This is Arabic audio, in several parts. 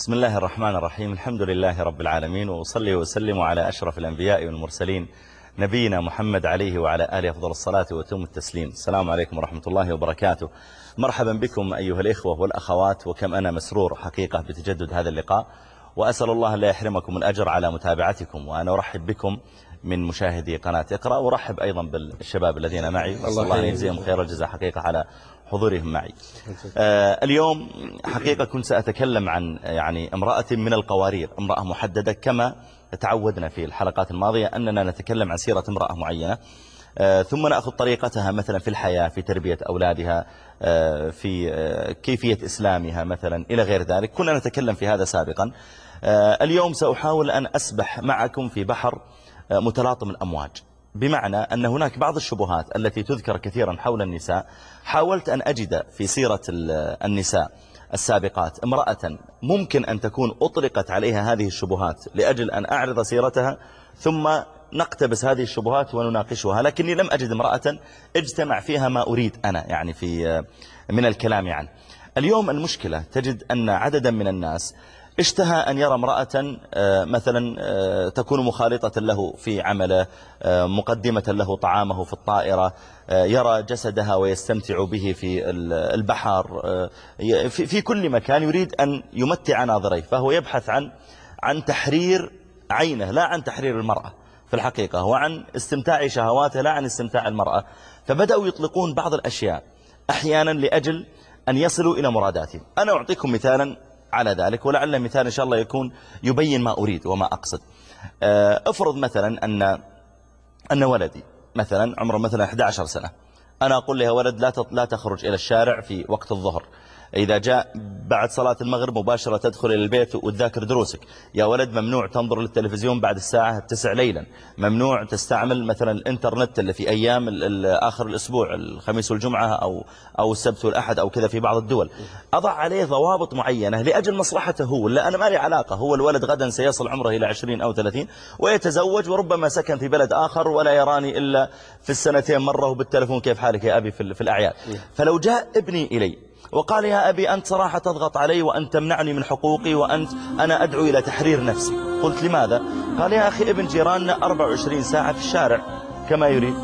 بسم الله الرحمن الرحيم. الحمد لله رب العالمين وأصلي وسلم على أشرف الأنبياء والمرسلين نبينا محمد عليه وعلى آله أفضل الصلاة وتم التسليم. السلام عليكم ورحمة الله وبركاته. مرحبا بكم أيها الإخوة والأخوات وكم أنا مسرور حقيقة بتجدد هذا اللقاء. وأسأل الله لا يحرمكم الأجر على متابعتكم وأنا أرحب بكم من مشاهدي قناة اقرأ وأرحب أيضا بالشباب الذين معي. الله, الله يجزيهم خير الجزاء حقيقة على حضورهم معي. آه اليوم حقيقة كنت سأتكلم عن يعني امرأة من القوارير امرأة محددة كما تعودنا في الحلقات الماضية أننا نتكلم عن سيرة امرأة معينة. آه ثم نأخذ طريقتها مثلا في الحياة في تربية أولادها آه في آه كيفية إسلامها مثلا إلى غير ذلك. كنا نتكلم في هذا سابقا. اليوم سأحاول أن أسبح معكم في بحر متلاطم الأمواج. بمعنى أن هناك بعض الشبهات التي تذكر كثيرا حول النساء. حاولت أن أجد في سيرة النساء السابقات امرأة ممكن أن تكون أطلقت عليها هذه الشبهات لأجل أن أعرض سيرتها ثم نقتبس هذه الشبهات ونناقشها. لكني لم أجد امرأة اجتمع فيها ما أريد أنا يعني في من الكلام عنه اليوم المشكلة تجد أن عددا من الناس اشتهى أن يرى امرأة مثلا تكون مخالطة له في عمله مقدمة له طعامه في الطائرة يرى جسدها ويستمتع به في البحر في كل مكان يريد أن يمتع ناظريه فهو يبحث عن عن تحرير عينه لا عن تحرير المرأة في الحقيقة وعن استمتاع شهواته لا عن استمتاع المرأة. فبدأوا يطلقون بعض الأشياء أحيانا لأجل أن يصلوا إلى مراداتهم. أنا أعطيكم مثالا على ذلك ولعل مثال إن شاء الله يكون يبين ما أريد وما أقصد. افرض مثلا أن أن ولدي مثلا عمره مثلا 11 سنة أنا أقول له يا ولد لا تخرج إلى الشارع في وقت الظهر. إذا جاء بعد صلاة المغرب مباشرة تدخل إلى البيت وتذاكر دروسك. يا ولد ممنوع تنظر للتلفزيون بعد الساعة التسع ليلا. ممنوع تستعمل مثلا الإنترنت اللي في أيام آخر الأسبوع الخميس والجمعة أو, أو السبت والأحد أو كذا في بعض الدول. أضع عليه ضوابط معينة لأجل مصلحته هو لا أنا ما لي علاقة. هو الولد غدا سيصل عمره إلى 20 أو 30 ويتزوج وربما سكن في بلد آخر ولا يراني إلا في السنتين مرة. وبالتلفون كيف حالك يا أبي في الأعياد. فلو جاء ابني إلي وقال يا أبي أنت صراحة تضغط علي وأنت تمنعني من حقوقي وأنت أنا أدعو إلى تحرير نفسي. قلت لماذا؟ قال يا أخي ابن جيراننا 24 ساعة في الشارع. كما يريد.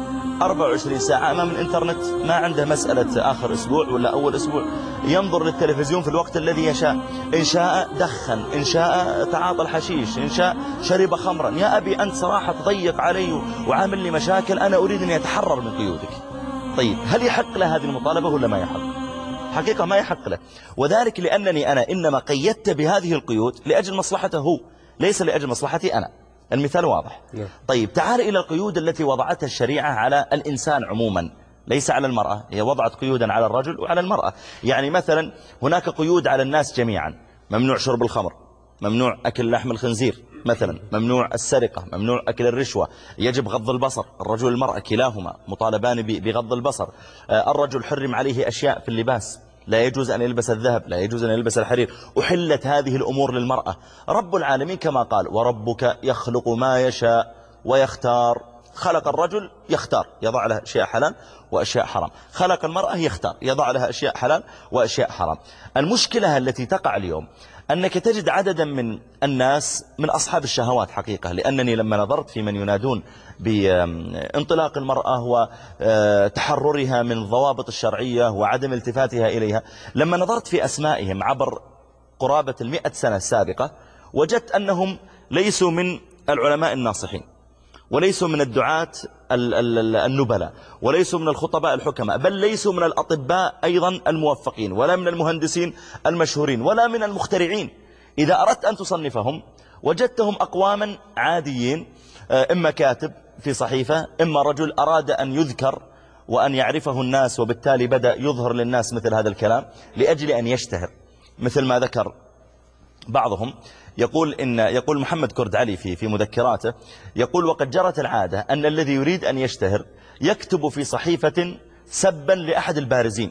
24 ساعة. أمام الإنترنت ما عنده مسألة آخر أسبوع ولا أول أسبوع. ينظر للتلفزيون في الوقت الذي يشاء. إن شاء دخن. إن شاء تعاطى الحشيش إن شاء شرب خمرا. يا أبي أنت صراحة تضيق علي وعامل لي مشاكل. أنا أريد أن يتحرر من قيودك. طيب هل يحق له هذه المطالبة ولا ما يحق؟ حقيقة ما يحق له. وذلك لأنني أنا إنما قيدت بهذه القيود لأجل مصلحته. هو ليس لأجل مصلحتي أنا. المثال واضح. طيب تعال إلى القيود التي وضعتها الشريعة على الإنسان عموما. ليس على المرأة. هي وضعت قيودا على الرجل وعلى المرأة. يعني مثلا هناك قيود على الناس جميعا. ممنوع شرب الخمر. ممنوع أكل لحم الخنزير. مثلا ممنوع السرقة ممنوع أكل الرشوة يجب غض البصر الرجل والمرأة كلاهما مطالبان بغض البصر. الرجل حرم عليه أشياء في اللباس لا يجوز أن يلبس الذهب لا يجوز أن يلبس الحرير. أحلت هذه الأمور للمرأة. رب العالمين كما قال وربك يخلق ما يشاء ويختار خلق الرجل يختار يضع له أشياء حلال وأشياء حرام. خلق المرأة يختار يضع لها أشياء حلال وأشياء حرام. المشكلة التي تقع اليوم أنك تجد عددا من الناس من أصحاب الشهوات حقيقة لأنني لما نظرت في من ينادون بانطلاق المرأة وتحررها من الضوابط الشرعية وعدم التفاتها إليها لما نظرت في أسمائهم عبر قرابة المئة سنة السابقة وجدت أنهم ليسوا من العلماء الناصحين. وليسوا من الدعاة النبلاء وليسوا من الخطباء الحكماء بل ليسوا من الأطباء أيضا الموفقين ولا من المهندسين المشهورين ولا من المخترعين. إذا أردت أن تصنفهم وجدتهم أقواما عاديين إما كاتب في صحيفة إما رجل أراد أن يذكر وأن يعرفه الناس وبالتالي بدأ يظهر للناس مثل هذا الكلام لأجل أن يشتهر مثل ما ذكر بعضهم. يقول إن يقول محمد كرد علي في في مذكراته يقول وقد جرت العادة أن الذي يريد أن يشتهر يكتب في صحيفة سبا لأحد البارزين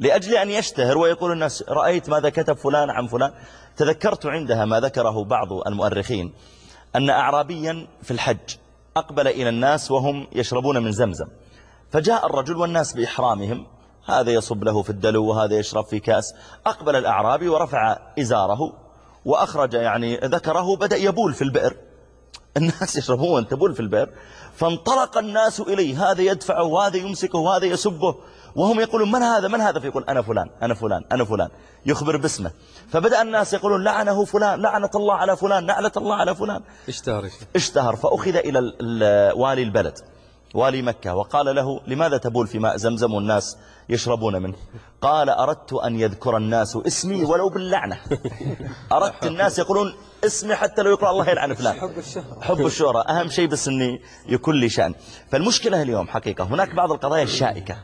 لأجل أن يشتهر ويقول الناس رأيت ماذا كتب فلان عن فلان تذكرت عندها ما ذكره بعض المؤرخين أن أعرابيا في الحج أقبل إلى الناس وهم يشربون من زمزم فجاء الرجل والناس بإحرامهم هذا يصب له في الدلو وهذا يشرب في كأس أقبل الأعرابي ورفع إزاره وأخرج يعني ذكره بدأ يبول في البئر. الناس يشربون تبول في البئر. فانطلق الناس إليه. هذا يدفعه وهذا يمسكه وهذا يسبه. وهم يقولون من هذا؟ من هذا؟ فيقول أنا فلان أنا فلان أنا فلان. يخبر باسمه. فبدأ الناس يقولون لعنه فلان لعنة الله على فلان لعنة الله على فلان. اشتهر اشتهر. فأخذ إلى والي البلد. والي مكة وقال له لماذا تبول في ماء زمزم والناس يشربون منه؟ قال أردت أن يذكر الناس اسمي ولو باللعنة. أردت الناس يقولون اسمي حتى لو يقول الله يلعن فلان. حب الشهرة. حب الشهرة. أهم شيء بس أني يكون لي شأن. فالمشكلة اليوم حقيقة هناك بعض القضايا الشائكة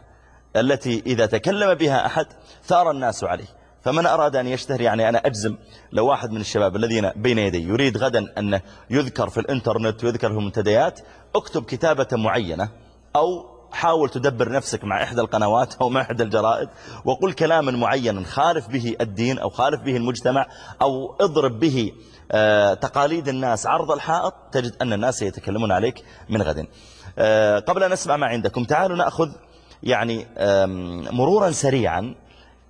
التي إذا تكلم بها أحد ثار الناس عليه. فمن أراد أن يشتهر يعني أنا أجزم لو واحد من الشباب الذين بين يدي يريد غدا أن يذكر في الإنترنت ويذكر في المنتديات اكتب كتابة معينة أو حاول تدبر نفسك مع إحدى القنوات أو مع إحدى الجرائد وقل كلاما معينا خالف به الدين أو خالف به المجتمع أو اضرب به آه، تقاليد الناس عرض الحائط تجد أن الناس يتكلمون عليك من غد. آه، قبل أن نسمع ما عندكم تعالوا نأخذ يعني مرورا سريعا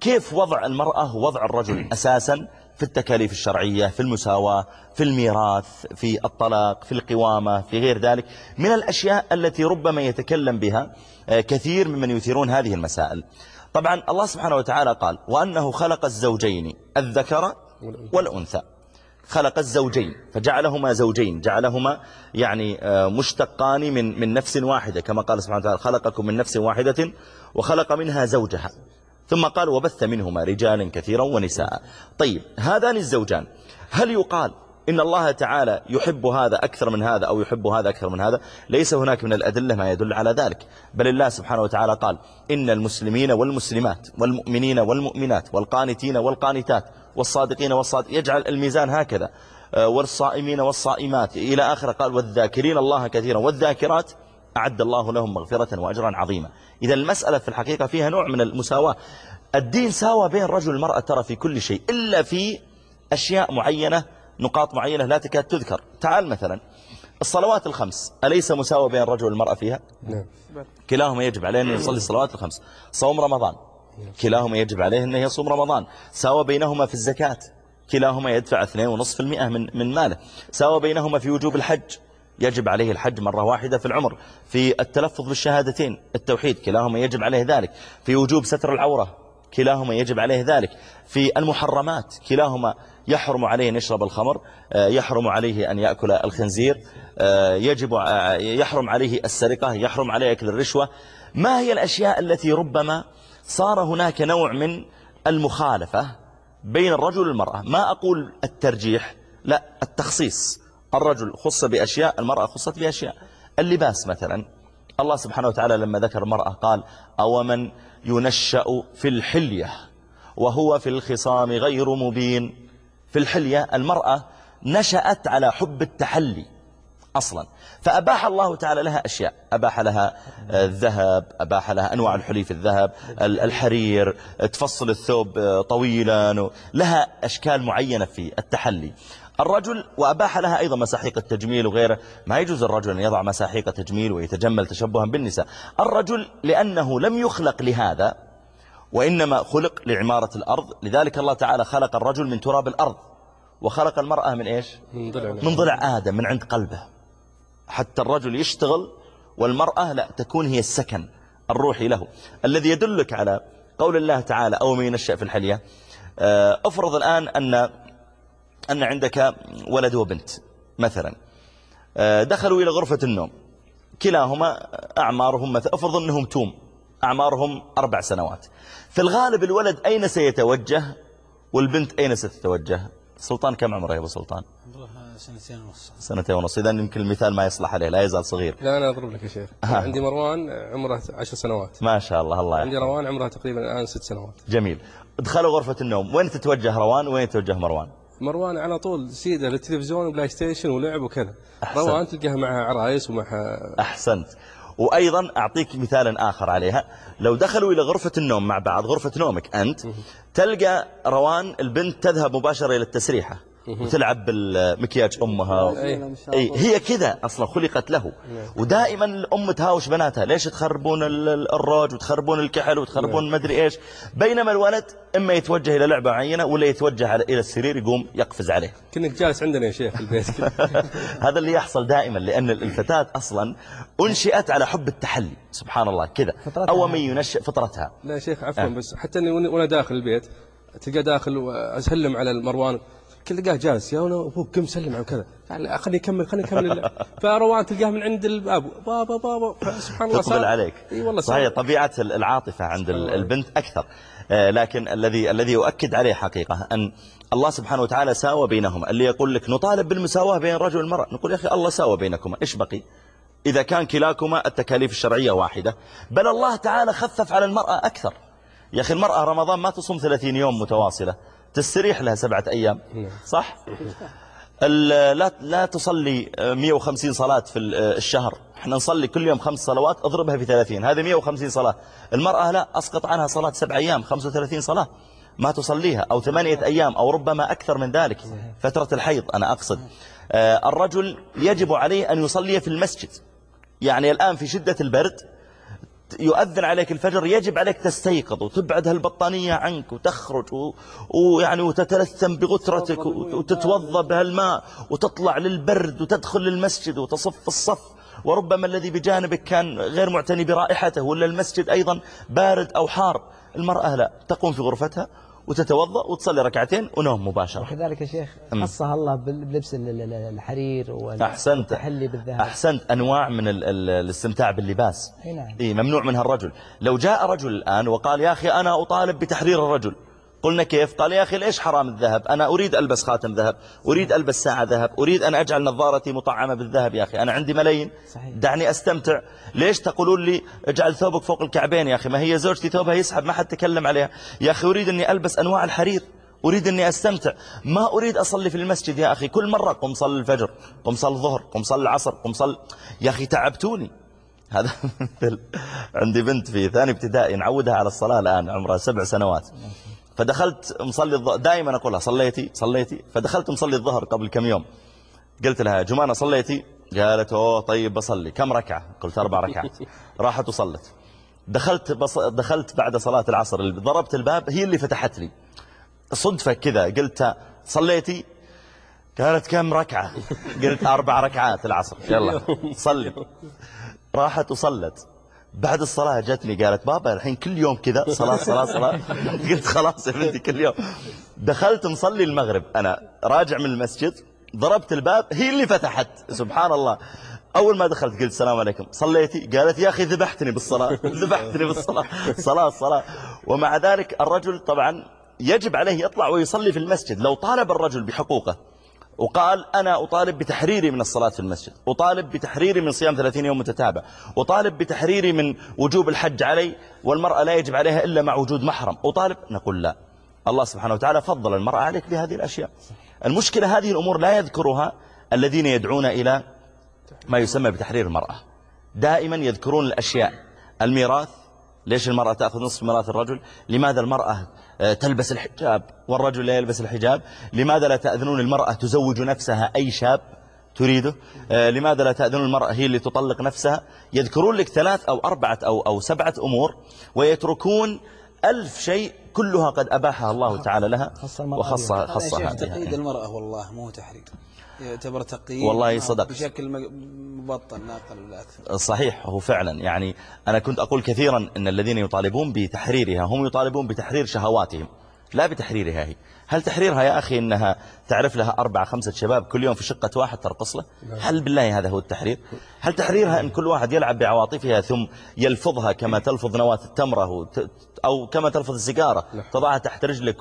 كيف وضع المرأة ووضع الرجل أساسا في التكاليف الشرعية في المساواة في الميراث في الطلاق في القوامة في غير ذلك؟ من الأشياء التي ربما يتكلم بها آه، كثير ممن يثيرون هذه المسائل. طبعا الله سبحانه وتعالى قال وأنه خلق الزوجين الذكر والأنثى. خلق الزوجين فجعلهما زوجين جعلهما يعني آه، مشتقان من من نفس واحدة كما قال سبحانه وتعالى خلقكم من نفس واحدة وخلق منها زوجها. ثم قال وبث منهما رجالا كثيرا ونساء. طيب هذان الزوجان هل يقال إن الله تعالى يحب هذا أكثر من هذا أو يحب هذا أكثر من هذا؟ ليس هناك من الأدلة ما يدل على ذلك. بل الله سبحانه وتعالى قال إن المسلمين والمسلمات والمؤمنين والمؤمنات والقانتين والقانتات والصادقين والصادق يجعل الميزان هكذا. آه، والصائمين والصائمات إلى آخر قال والذاكرين الله كثيرا والذاكرات أعد الله لهم مغفرة وأجرا عظيما. إذا المسألة في الحقيقة فيها نوع من المساواة. الدين ساوى بين الرجل والمرأة ترى في كل شيء إلا في أشياء معينة نقاط معينة لا تكاد تذكر. تعال مثلا الصلوات الخمس أليس مساوى بين الرجل والمرأة فيها؟ نعم. كلاهما يجب عليه أن يصلي الصلوات الخمس. صوم رمضان كلاهما يجب عليه أنه يصوم رمضان. ساوى بينهما في الزكاة كلاهما يدفع 2.5% من من ماله. ساوى بينهما في وجوب الحج يجب عليه الحج مرة واحدة في العمر في التلفظ بالشهادتين التوحيد كلاهما يجب عليه ذلك في وجوب ستر العورة كلاهما يجب عليه ذلك في المحرمات كلاهما يحرم عليه أن يشرب الخمر آه، يحرم عليه أن يأكل الخنزير آه، يجب آه، يحرم عليه السرقة يحرم عليه أكل الرشوة. ما هي الأشياء التي ربما صار هناك نوع من المخالفة بين الرجل والمرأة؟ ما أقول الترجيح لا التخصيص. الرجل خص بأشياء المرأة خصت بأشياء. اللباس مثلا الله سبحانه وتعالى لما ذكر المرأة قال أو من ينشأ في الحلية وهو في الخصام غير مبين. في الحلية المرأة نشأت على حب التحلي. أصلا. فأباح الله تعالى لها أشياء. أباح لها الذهب أباح لها أنواع الحلي في الذهب الحرير تفصل الثوب طويلا لها أشكال معينة في التحلي. الرجل وأباح لها أيضا مساحيق التجميل وغيره. ما يجوز الرجل أن يضع مساحيق تجميل ويتجمل تشبها بالنساء. الرجل لأنه لم يخلق لهذا وإنما خلق لعمارة الأرض. لذلك الله تعالى خلق الرجل من تراب الأرض. وخلق المرأة من إيش؟ من ضلع. من ضلع آدم من عند قلبه. حتى الرجل يشتغل والمرأة لا تكون هي السكن الروحي له. الذي يدلك على قول الله تعالى أو من ينشأ في الحلية آه، افرض الآن أن أن عندك ولد وبنت مثلا آه، دخلوا إلى غرفة النوم كلاهما أعمارهم مثلا أفرض أنهم توم أعمارهم أربع سنوات. في الغالب الولد أين سيتوجه والبنت أين ستتوجه؟ سلطان كم عمره يا أبو سلطان؟ عمرها سنتين ونص. سنتين ونص. إذا يمكن المثال ما يصلح عليه لا يزال صغير. لا أنا أضرب لك يا شيخ. عندي مروان عمره عشر سنوات. ما شاء الله الله عندي. روان عمرها تقريبا الآن ست سنوات. جميل. دخلوا غرفة النوم. وين تتوجه روان؟ وين تتوجه مروان؟ مروان على طول سيدة للتلفزيون و PlayStation ولعب وكذا. روان تلقاها معها عرايس ومعها أحسنت. وأيضا أعطيك مثالا آخر عليها. لو دخلوا إلى غرفة النوم مع بعض غرفة نومك أنت تلقى روان البنت تذهب مباشرة إلى التسريحة. وتلعب بالمكياج أمها. أي هي كذا أصلا خلقت له. ودائما الأم تهاوش بناتها. ليش تخربون ال- ال- الروج وتخربون الكحل وتخربون مدري إيش؟ بينما الولد إما يتوجه إلى لعبة معينة ولا يتوجه إلى السرير يقوم يقفز عليه. كنك جالس عندنا يا شيخ في البيت. هذا اللي يحصل دائما لأن الفتاة أصلا أنشئت على حب التحلي. سبحان الله كذا. أول من ينشئ فطرتها. لا يا شيخ عفوا آه. بس حتى إني وأنا- وأنا داخل البيت تلقى داخل وأسلم على المروان. تلقاه جالس يا أبوك قم سلم على كذا. خليني اكمل خليني اكمل. فروان تلقاه من عند الباب. بابا بابا. سبحان الله تقبل عليك. إي والله صحيح صار. طبيعة العاطفة عند ال- البنت أكثر. آه، لكن الذي الذي يؤكد عليه حقيقة أن الله سبحانه وتعالى ساوى بينهما. اللي يقول لك نطالب بالمساواة بين الرجل والمرأة. نقول يا أخي الله ساوى بينكما. إيش بقي؟ إذا كان كلاكما التكاليف الشرعية واحدة. بل الله تعالى خفف على المرأة أكثر. يا أخي المرأة رمضان ما تصوم 30 يوم متواصلة. تستريح لها سبعة أيام صح؟ ال- لا لا تصلي آه، 150 صلاة في آه، الشهر. إحنا نصلي كل يوم خمس صلوات اضربها في 30 هذه 150 صلاة. المرأة لا أسقط عنها صلاة سبع أيام 35 صلاة. ما تصليها أو ثمانية أيام أو ربما أكثر من ذلك. فترة الحيض أنا أقصد. آه، الرجل يجب عليه أن يصلي في المسجد. يعني الآن في شدة البرد يؤذن عليك الفجر يجب عليك تستيقظ وتبعد هالبطانية عنك وتخرج و... ويعني وتتلثم بغترتك وت- وتتوضى بهالماء وتطلع للبرد وتدخل للمسجد وتصف الصف. وربما الذي بجانبك كان غير معتني برائحته ولا المسجد أيضا بارد أو حار المرأة لا تقوم في غرفتها وتتوضأ وتصلي ركعتين ونوم مباشرة. وكذلك يا شيخ أم. خصها الله بلبس ال- ال- ال- الحرير والتحلي بالذهب. أحسنت. أنواع من ال ال الاستمتاع باللباس. نعم. إيه ممنوع منها الرجل. لو جاء رجل الآن وقال يا أخي أنا أطالب بتحرير الرجل. قلنا كيف؟ قال يا أخي ليش حرام الذهب؟ أنا أريد ألبس خاتم ذهب أريد ألبس ساعة ذهب أريد أن أجعل نظارتي مطعمة بالذهب يا أخي. أنا عندي ملايين. صحيح. دعني أستمتع. ليش تقولون لي اجعل ثوبك فوق الكعبين يا أخي؟ ما هي زوجتي ثوبها يسحب ما حد تكلم عليها. يا أخي أريد أني ألبس أنواع الحرير أريد أني أستمتع. ما أريد أصلي في المسجد يا أخي. كل مرة قم صل الفجر قم صل الظهر قم صل العصر قم صل يا أخي تعبتوني. هذا مثل عندي بنت في ثاني ابتدائي نعودها على الصلاة الآن عمرها سبع سنوات. فدخلت مصلي الظهر دائما أقولها صليتي صليتي. فدخلت مصلي الظهر قبل كم يوم. قلت لها جمانة صليتي؟ قالت أوه طيب بصلي. كم ركعة؟ قلت أربع ركعات. راحت وصلت. دخلت بص... دخلت بعد صلاة العصر. ضربت الباب هي اللي فتحت لي. صدفة كذا قلت صليتي؟ قالت كم ركعة؟ قلت أربع ركعات العصر. يلا صلي. راحت وصلت. بعد الصلاة جتني قالت بابا الحين كل يوم كذا صلاة صلاة صلاة. قلت خلاص يا بنتي كل يوم. دخلت مصلي المغرب. أنا راجع من المسجد ضربت الباب هي اللي فتحت. سبحان الله. أول ما دخلت قلت السلام عليكم. صليتي؟ قالت يا أخي ذبحتني بالصلاة. ذبحتني بالصلاة. صلاة صلاة. ومع ذلك الرجل طبعا يجب عليه يطلع ويصلي في المسجد. لو طالب الرجل بحقوقه وقال أنا أطالب بتحريري من الصلاة في المسجد أطالب بتحريري من صيام 30 يوم متتابع أطالب بتحريري من وجوب الحج علي والمرأة لا يجب عليها إلا مع وجود محرم أطالب نقول لا. الله سبحانه وتعالى فضل المرأة عليك بهذه الأشياء. المشكلة هذه الأمور لا يذكرها الذين يدعون إلى ما يسمى بتحرير المرأة. دائما يذكرون الأشياء. الميراث ليش المرأة تأخذ نصف ميراث الرجل؟ لماذا المرأة تلبس الحجاب. والرجل لا يلبس الحجاب. لماذا لا تأذنون المرأة تزوج نفسها أي شاب تريده؟ آه، لماذا لا تأذن المرأة هي اللي تطلق نفسها؟ يذكرون لك ثلاث أو أربعة أو, أو سبعة أمور ويتركون ألف شيء كلها قد أباحها الله تعالى لها خص المرأة وخص بها. هذا يا خصها. تقييد المرأة والله مو تحرير يعتبر تقييد والله صدقت. بشكل مبطن لا أقل ولا أكثر. صحيح هو فعلا. يعني أنا كنت أقول كثيرا أن الذين يطالبون بتحريرها هم يطالبون بتحرير شهواتهم لا بتحريرها هي. هل تحريرها يا أخي أنها تعرف لها أربعة خمسة شباب كل يوم في شقة واحد ترقص له هل بالله هذا هو التحرير؟ هل تحريرها أن كل واحد يلعب بعواطفها ثم يلفظها كما تلفظ نواة التمرة أو كما تلفظ السيجارة تضعها تحت رجلك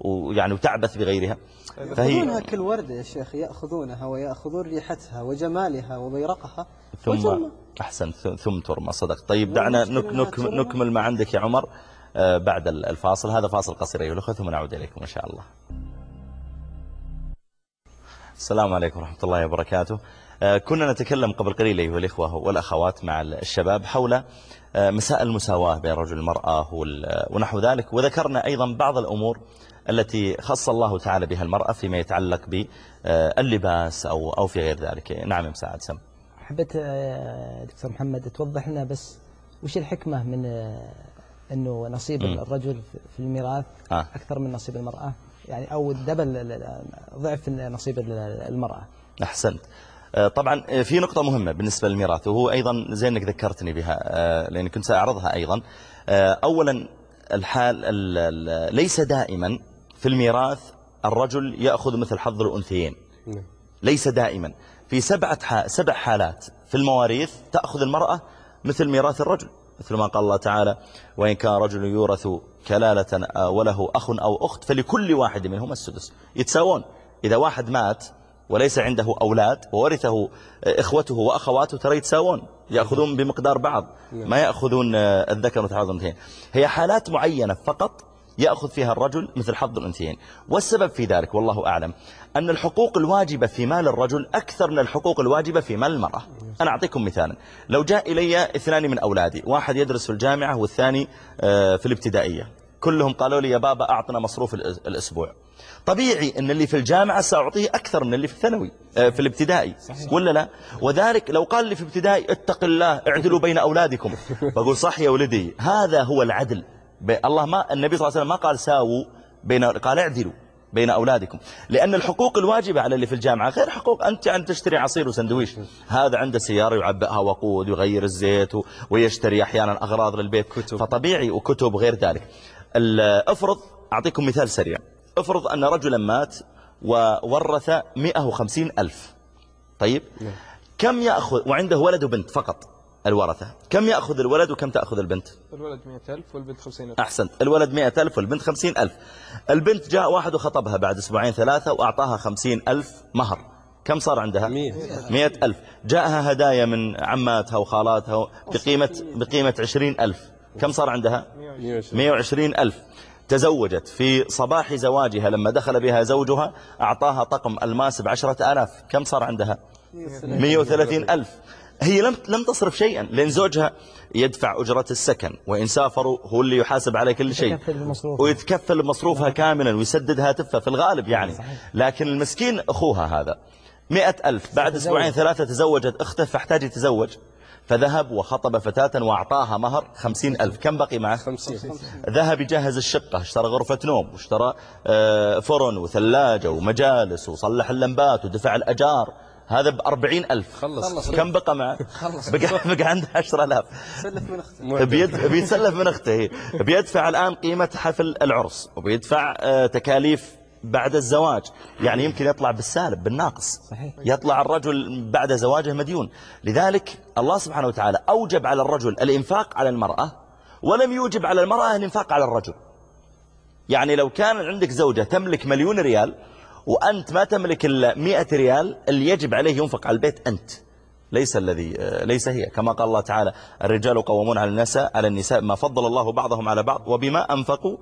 ويعني وتعبث بغيرها؟ يأخذونها كالوردة يا شيخ يأخذونها ويأخذون ريحتها وجمالها وبيرقها ثم. أحسن ثم ترمى صدق. طيب دعنا نك نك. نكمل ما عندك يا عمر. آه، بعد ال- الفاصل. هذا فاصل قصير أيها الأخوة ثم نعود إليكم إن شاء الله. السلام عليكم ورحمة الله وبركاته. آه، كنا نتكلم قبل قليل أيها الإخوة والأخوات مع الشباب حول آه، مسائل المساواة بين الرجل والمرأة وال- ونحو ذلك وذكرنا أيضا بعض الأمور التي خص الله تعالى بها المرأة فيما يتعلق باللباس أو, أو في غير ذلك. نعم يا مساعد سم. حبيت آه، دكتور محمد توضح لنا بس وش الحكمة من آه، أنه نصيب مم. الرجل في- الميراث آه. أكثر من نصيب المرأة؟ يعني أو الدبل ضعف نصيب المرأة. أحسنت. آه، طبعا آه، في نقطة مهمة بالنسبة للميراث وهو أيضا زي أنك ذكرتني بها آه، لأني كنت سأعرضها أيضا. آه، أولا الحال ال- ال- ليس دائما في الميراث الرجل يأخذ مثل حظ الأنثيين. نعم. ليس دائما. في سبعة. سبع حالات في المواريث تأخذ المرأة مثل ميراث الرجل مثل ما قال الله تعالى وإن كان رجل يورث كلالة آه، وله أخ أو أخت فلكل واحد منهما السدس. يتساوون. إذا واحد مات وليس عنده أولاد وورثه آه، إخوته وأخواته ترى يتساوون. يأخذون بمقدار بعض. ما يأخذون آه، الذكر الأنثيين. هي حالات معينة فقط يأخذ فيها الرجل مثل حظ الأنثيين. والسبب في ذلك والله أعلم أن الحقوق الواجبة في مال الرجل أكثر من الحقوق الواجبة في مال المرأة. أنا أعطيكم مثالا. لو جاء إلي اثنان من أولادي واحد يدرس في الجامعة والثاني آه، في الابتدائية. كلهم قالوا لي يا بابا أعطنا مصروف الأس- الأسبوع. طبيعي أن اللي في الجامعة سأعطيه أكثر من اللي في الثانوي آه، في الابتدائي. ولا لا؟ وذلك لو قال لي في ابتدائي اتق الله اعدلوا بين أولادكم. بقول صح يا ولدي هذا هو العدل. الله ما النبي صلى الله عليه وسلم ما قال ساووا بين قال اعدلوا بين أولادكم. لأن الحقوق الواجبة على اللي في الجامعة غير حقوق أنت أن تشتري عصير وسندويش. هذا عنده سيارة يعبئها وقود ويغير الزيت ويشتري أحيانا أغراض للبيت. كتب. فطبيعي وكتب غير ذلك. افرض أعطيكم مثال سريع. افرض أن رجلا مات وورث 150 ألف. طيب؟ كم يأخذ وعنده ولد وبنت فقط. الورثة. كم يأخذ الولد وكم تأخذ البنت؟ الولد 100000 والبنت 50000 أحسنت. الولد مئة ألف والبنت خمسين ألف. البنت جاء واحد وخطبها بعد أسبوعين ثلاثة وأعطاها خمسين ألف مهر. كم صار عندها؟ مية. مئة ألف. جاءها هدايا من عماتها وخالاتها بقيمة, بقيمة عشرين ألف. كم صار عندها؟ 120. مئة وعشرين ألف. تزوجت. في صباح زواجها لما دخل بها زوجها أعطاها طقم ألماس بعشرة آلاف. كم صار عندها؟ مئة وثلاثين ألف. هي لم لم تصرف شيئا لأن زوجها يدفع أجرة السكن وإن سافروا هو اللي يحاسب على كل شيء. يتكفل بمصروفها. ويتكفل بمصروفها كاملا ويسدد هاتفها في الغالب يعني. لكن المسكين أخوها هذا. مئة ألف بعد أسبوعين ثلاثة تزوجت أخته فاحتاج يتزوج. فذهب وخطب فتاة وأعطاها مهر خمسين ألف. كم بقي معه؟ خمسين. ذهب يجهز الشقة اشترى غرفة نوم واشترى آه، فرن وثلاجة ومجالس وصلح اللمبات ودفع الأجار. هذا بأربعين ألف. خلص. كم بقى معه؟ بقى, بقى عنده عشر ألاف. سلف من بيد... بيتسلف من أخته. بيدفع الآن قيمة حفل العرس وبيدفع آه، تكاليف بعد الزواج. يعني يمكن يطلع بالسالب بالناقص. صحيح. يطلع الرجل بعد زواجه مديون. لذلك الله سبحانه وتعالى أوجب على الرجل الإنفاق على المرأة ولم يوجب على المرأة الإنفاق على الرجل. يعني لو كان عندك زوجة تملك مليون ريال وأنت ما تملك إلا مئة ريال اللي يجب عليه ينفق على البيت أنت. ليس الذي آه، ليس هي. كما قال الله تعالى الرجال قوامون على النساء على النساء ما فضل الله بعضهم على بعض وبما أنفقوا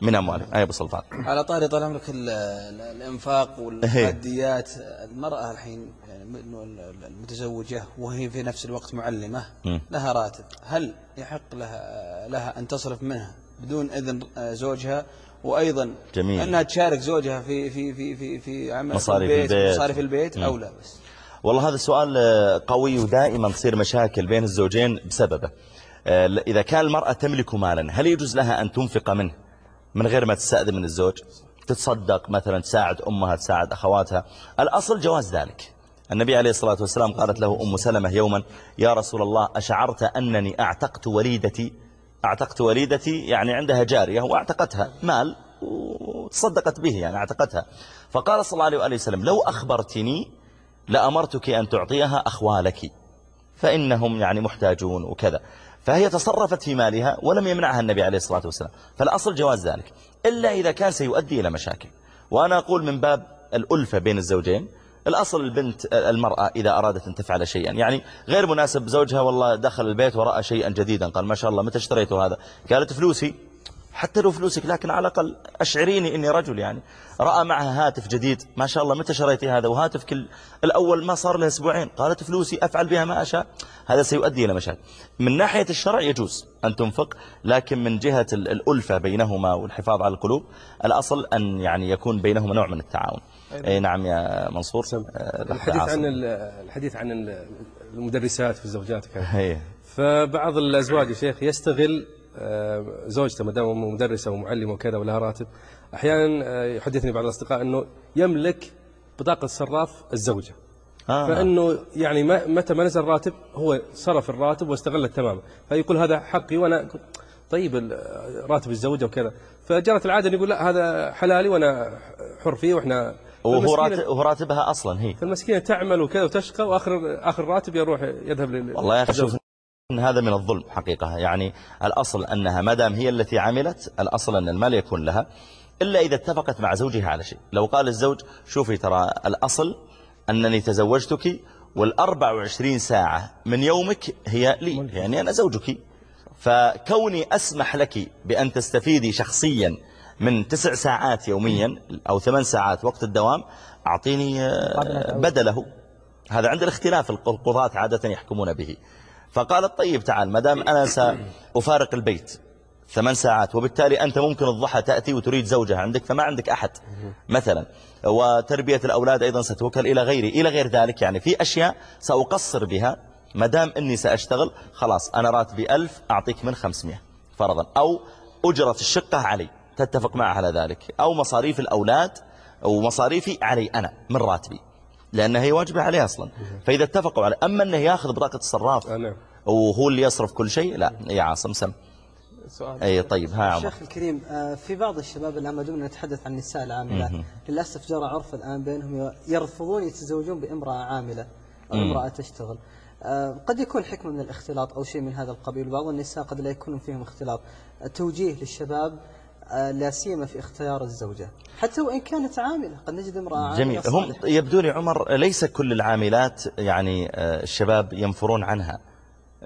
من أموالهم. أي أبو سلطان. على طاري طال عمرك ال- ال- الإنفاق والماديات المرأة الحين يعني إنه ال- المتزوجة وهي في نفس الوقت معلمة مم. لها راتب. هل يحق لها لها أن تصرف منها بدون إذن آه، زوجها؟ وأيضا جميل. أنها تشارك زوجها في في في في في عمل مصاريف البيت البيت. مصاريف البيت أو لا بس. والله هذا سؤال آه، قوي ودائما تصير مشاكل بين الزوجين بسببه. آه، إذا كان المرأة تملك مالا هل يجوز لها أن تنفق منه من غير ما تستأذن من الزوج؟ تتصدق مثلا تساعد أمها تساعد أخواتها. الأصل جواز ذلك. النبي عليه الصلاة والسلام قالت له أم سلمة يوما يا رسول الله أشعرت أنني أعتقت وليدتي أعتقت وليدتي يعني عندها جارية وأعتقتها مال وتصدقت به يعني أعتقتها. فقال صلى الله عليه وسلم لو أخبرتني لأمرتك أن تعطيها أخوالك فإنهم يعني محتاجون وكذا. فهي تصرفت في مالها ولم يمنعها النبي عليه الصلاة والسلام. فالأصل جواز ذلك إلا إذا كان سيؤدي إلى مشاكل. وأنا أقول من باب الألفة بين الزوجين الأصل البنت المرأة إذا أرادت أن تفعل شيئا. يعني غير مناسب زوجها والله دخل البيت ورأى شيئا جديدا قال ما شاء الله متى اشتريته هذا؟ قالت فلوسي. حتى لو فلوسك لكن على الأقل أشعريني إني رجل يعني. رأى معها هاتف جديد ما شاء الله متى شريتي هذا؟ وهاتف كل الأول ما صار له أسبوعين. قالت فلوسي أفعل بها ما أشاء. هذا سيؤدي إلى مشاكل. من ناحية الشرع يجوز أن تنفق لكن من جهة الألفة بينهما والحفاظ على القلوب الأصل أن يعني يكون بينهما نوع من التعاون. أي نعم. يا منصور. آه، الحديث. عن ال- الحديث عن ال- المدرسات في الزوجات كان هي. فبعض الأزواج يا شيخ يستغل آه، زوجته ما دام مدرسة ومعلمه وكذا ولها راتب أحيانا آه، يحدثني بعض الأصدقاء إنه يملك بطاقة صراف الزوجة. آه. فإنه يعني متى ما نزل راتب هو صرف الراتب واستغله تماما. فيقول هذا حقي وأنا طيب راتب الزوجة وكذا. فجرت العادة يقول لا هذا حلالي وأنا حر فيه وإحنا وهو فالمسكينة- راتب وهو راتبها أصلا هي. فالمسكينة تعمل وكذا وتشقى واخر آخر راتب يروح يذهب لل والله يا أخي شوف إن هذا من الظلم حقيقة. يعني الأصل أنها ما دام هي التي عملت الأصل أن المال يكون لها إلا إذا اتفقت مع زوجها على شيء. لو قال الزوج شوفي ترى الأصل أنني تزوجتك والأربع وعشرين ساعة من يومك هي لي يعني أنا زوجك. فكوني أسمح لك بأن تستفيدي شخصيا من تسع ساعات يوميا أو ثمان ساعات وقت الدوام أعطيني آه، بدله. هذا عند الاختلاف القضاة عادة يحكمون به. فقالت طيب تعال ما دام أنا سأفارق البيت ثمان ساعات وبالتالي أنت ممكن الضحى تأتي وتريد زوجها عندك فما عندك أحد. مثلا وتربية الأولاد أيضا ستوكل إلى غيري. إلى غير ذلك يعني في أشياء سأقصر بها ما دام أني سأشتغل خلاص أنا راتبي ألف أعطيك من خمسمائة فرضا. أو أجرة الشقة علي. تتفق معها على ذلك. أو مصاريف الأولاد أو مصاريفي علي أنا من راتبي. لأنها هي واجبة عليه أصلا. فإذا اتفقوا على أما أنه ياخذ بطاقة الصراف آه، نعم. وهو اللي يصرف كل شيء لا يا عاصم سم. سؤال. أي طيب ها عمر. الشيخ الكريم آه، في بعض الشباب الآن ما دمنا نتحدث عن النساء العاملات للأسف جرى عرف الآن بينهم يرفضون يتزوجون بامرأة عاملة أو امرأة تشتغل. آه، قد يكون حكمة من الاختلاط أو شيء من هذا القبيل. بعض النساء قد لا يكون فيهم اختلاط. توجيه للشباب لا سيما في اختيار الزوجة حتى وإن كانت عاملة قد نجد امرأة عاملة جميل. هم. يبدو لي عمر ليس كل العاملات يعني آه، الشباب ينفرون عنها.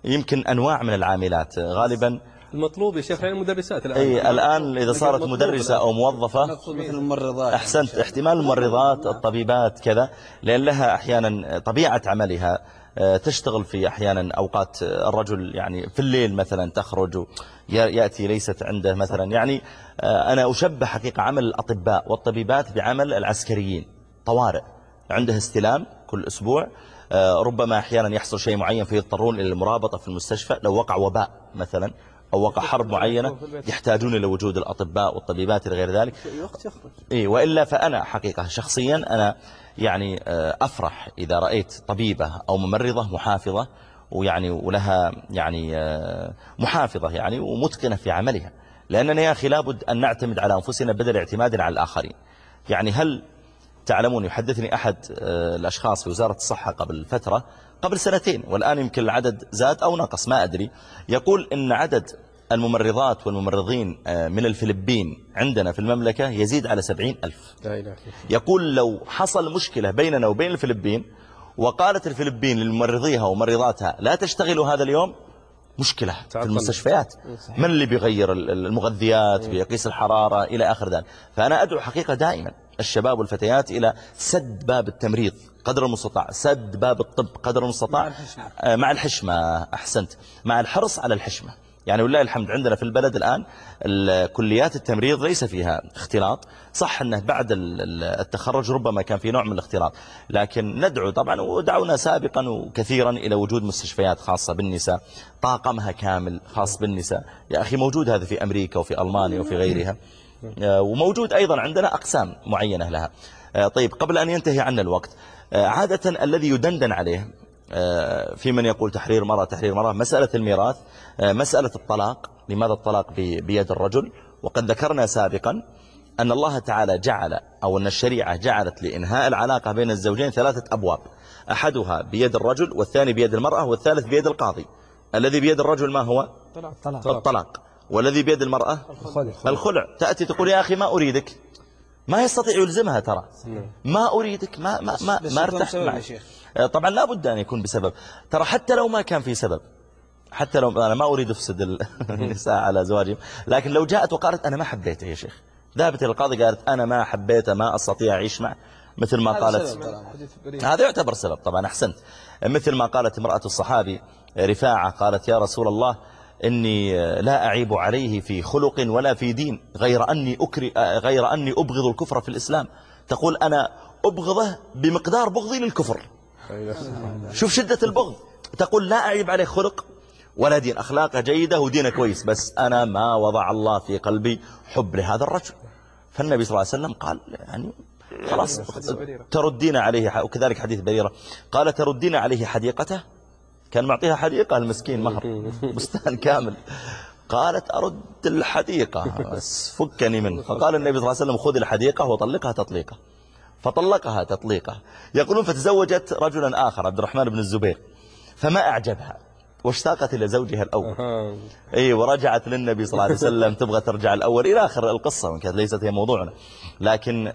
يمكن أنواع من العاملات. آه، غالبا المطلوب يا شيخ المدرسات الآن. أي الآن إذا صارت مدرسة أو موظفة مثل الممرضات. أحسنت. احتمال الممرضات الطبيبات كذا لأن لها أحيانا طبيعة عملها. آه، تشتغل في أحيانا أوقات آه، الرجل يعني في الليل مثلا تخرج يأتي ليست عنده مثلا. يعني آه، أنا أشبه حقيقة عمل الأطباء والطبيبات بعمل العسكريين. طوارئ. عنده استلام كل أسبوع. آه، ربما أحيانا يحصل شيء معين فيضطرون إلى المرابطة في المستشفى لو وقع وباء مثلا. أو وقع حرب معينة يحتاجون إلى وجود الأطباء والطبيبات إلى غير ذلك. إيه وإلا فأنا حقيقة شخصيا أنا يعني آه، أفرح إذا رأيت طبيبة أو ممرضة محافظة ويعني ولها يعني آه، محافظة يعني ومتقنة في عملها. لأننا يا أخي لابد أن نعتمد على أنفسنا بدل اعتمادنا على الآخرين. يعني هل تعلمون يحدثني أحد آه، الأشخاص في وزارة الصحة قبل فترة قبل سنتين والآن يمكن العدد زاد أو نقص ما أدري. يقول إن عدد الممرضات والممرضين آه، من الفلبين عندنا في المملكة يزيد على سبعين ألف. يقول لو حصل مشكلة بيننا وبين الفلبين وقالت الفلبين لممرضيها وممرضاتها لا تشتغلوا هذا اليوم؟ مشكلة في. المستشفيات. من اللي بيغير ال- ال- المغذيات بيقيس الحرارة إلى آخر ذلك. فأنا أدعو حقيقة دائما الشباب والفتيات إلى سد باب التمريض قدر المستطاع سد باب الطب قدر المستطاع. آه، مع الحشمة أحسنت. مع الحرص على الحشمة. يعني والله الحمد عندنا في البلد الآن ال- كليات التمريض ليس فيها اختلاط. صح أنه بعد ال- ال- التخرج ربما كان في نوع من الاختلاط لكن ندعو طبعا ودعونا سابقا وكثيرا إلى وجود مستشفيات خاصة بالنساء طاقمها كامل خاص بالنساء. يا أخي موجود هذا في أمريكا وفي ألمانيا وفي غيرها. وموجود أيضا عندنا أقسام معينة لها. آه، طيب قبل أن ينتهي عنا الوقت آه، عادة الذي يدندن عليه آه، في من يقول تحرير مرأة تحرير مرأة مسألة الميراث آه، مسألة الطلاق لماذا الطلاق بي- بيد الرجل؟ وقد ذكرنا سابقا أن الله تعالى جعل أو أن الشريعة جعلت لإنهاء العلاقة بين الزوجين ثلاثة أبواب. أحدها بيد الرجل والثاني بيد المرأة والثالث بيد القاضي. الذي بيد الرجل ما هو؟ طلع الطلاق. والذي بيد المرأة؟ الخلع. تأتي تقول يا أخي ما أريدك. ما يستطيع يلزمها ترى. ما أريدك. ما ما ما, ما ارتحت معك. آه، طبعا لا بد أن يكون بسبب. ترى حتى لو ما كان في سبب حتى لو أنا ما أريد أفسد ال- النساء على زواجهم لكن لو جاءت وقالت أنا ما حبيته يا شيخ. ذهبت إلى القاضي قالت أنا ما حبيته ما أستطيع أعيش معه. مثل ما قالت هذا يعتبر سبب طبعا أحسنت. مثل ما قالت امرأة الصحابي رفاعة قالت يا رسول الله إني لا أعيب عليه في خلق ولا في دين غير أني, أكري غير أني أبغض الكفر في الإسلام. تقول أنا أبغضه بمقدار بغضي للكفر. شوف شدة البغض. تقول لا أعيب عليه خلق ولا دين. أخلاقه جيدة ودينه كويس. بس أنا ما وضع الله في قلبي حب لهذا الرجل. فالنبي صلى الله عليه وسلم قال يعني خلاص تردين عليه وكذلك حديث بريرة. قال تردين عليه حديقته؟ كان معطيها حديقة المسكين مهر بستان كامل. قالت أرد الحديقة بس فكني منه. فقال النبي صلى الله عليه وسلم خذ الحديقة وطلقها تطليقة. فطلقها تطليقة. يقولون فتزوجت رجلا آخر عبد الرحمن بن الزبير. فما أعجبها. واشتاقت إلى زوجها الأول. إي ورجعت للنبي صلى الله عليه وسلم. تبغى ترجع الأول إلى آخر القصة. وإن كانت ليست هي موضوعنا. لكن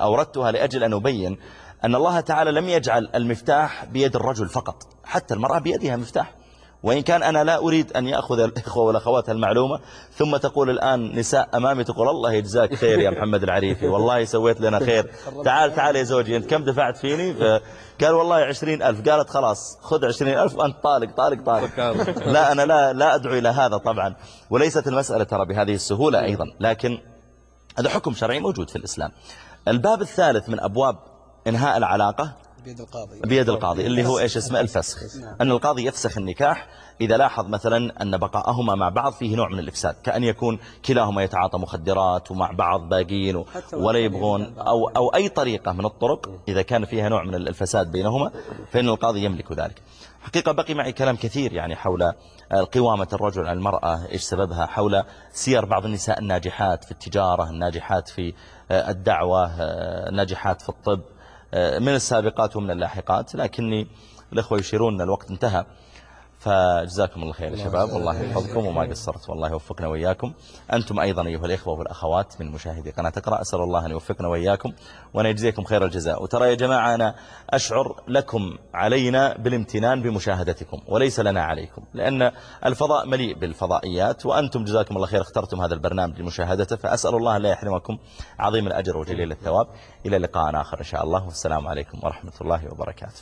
أوردتها لأجل أن أبين أن الله تعالى لم يجعل المفتاح بيد الرجل فقط حتى المرأة بيدها مفتاح. وإن كان أنا لا أريد أن يأخذ الإخوة والأخوات المعلومة ثم تقول الآن نساء أمامي تقول الله يجزاك خير يا محمد العريفي والله سويت لنا خير. تعال تعال يا زوجي أنت كم دفعت فيني؟ قال والله عشرين ألف. قالت خلاص خذ عشرين ألف وأنت طالق طالق طالق. لا أنا لا, لا أدعو إلى هذا طبعا. وليست المسألة ترى بهذه السهولة أيضا. لكن هذا حكم شرعي موجود في الإسلام. الباب الثالث من أبواب إنهاء العلاقة بيد القاضي. بيد القاضي اللي هو إيش اسمه؟ الفسخ. أن القاضي يفسخ النكاح إذا لاحظ مثلا أن بقاءهما مع بعض فيه نوع من الإفساد كأن يكون كلاهما يتعاطى مخدرات ومع بعض باقيين حتى ولا يبغون أو, أو أي طريقة من الطرق إذا كان فيها نوع من الفساد بينهما فإن القاضي يملك ذلك. حقيقة بقي معي كلام كثير يعني حول قوامة الرجل على المرأة إيش سببها حول سير بعض النساء الناجحات في التجارة الناجحات في الدعوة الناجحات في الطب. من السابقات ومن اللاحقات لكني الأخوة يشيرون أن الوقت انتهى. فجزاكم الله خير يا شباب. والله يحفظكم وما قصرت. والله يوفقنا وإياكم. أنتم أيضا أيها الإخوة والأخوات من مشاهدي قناة أقرأ أسأل الله أن يوفقنا وإياكم وأن يجزيكم خير الجزاء. وترى يا جماعة أنا أشعر لكم علينا بالامتنان بمشاهدتكم وليس لنا عليكم لأن الفضاء مليء بالفضائيات وأنتم جزاكم الله خير اخترتم هذا البرنامج لمشاهدته فأسأل الله لا يحرمكم عظيم الأجر وجليل الثواب. إلى لقاء آخر إن شاء الله. والسلام عليكم ورحمة الله وبركاته.